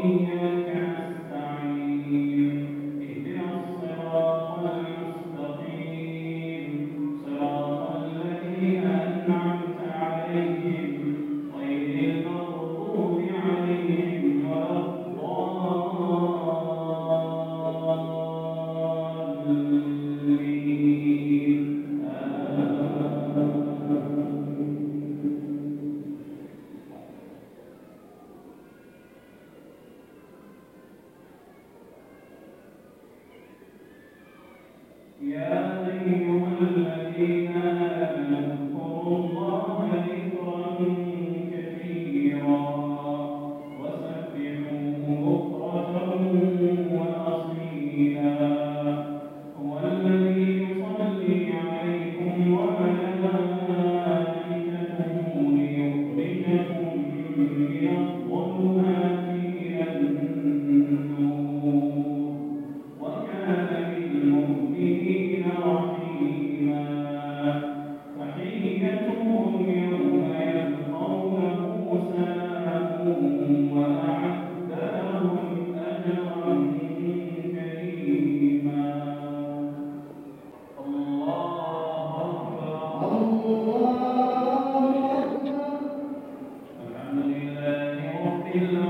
being يا أيها رب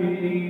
الكافرين والمنافقين ودع